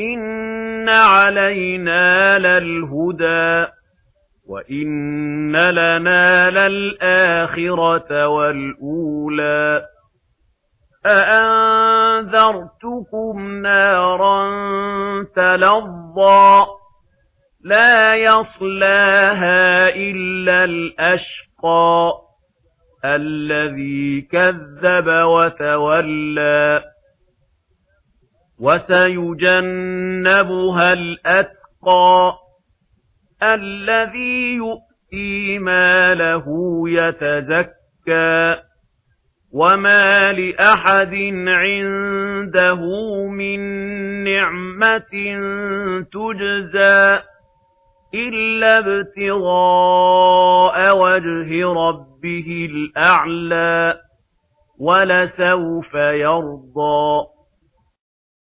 إِنَّ عَلَيْنَا لَلْهُدَى وَإِنَّ لَنَا لَلْآخِرَةَ وَالْأُولَى أَأَنذَرْتُكُمْ نَارًا تَلَظَّى لَا يَصْلَاهَا إِلَّا الْأَشْقَى الَّذِي كَذَّبَ وَتَوَلَّى وَسَيُجَنَّبُهَا الْأَتْقَى الَّذِي يُؤْتِي مَالَهُ يَتَزَكَّى وَمَا لِأَحَدٍ عِندَهُ مِن نِّعْمَةٍ تُجْزَى إِلَّا ابْتِغَاءَ وَجْهِ رَبِّهِ الْأَعْلَى وَلَسَوْفَ يَرْضَى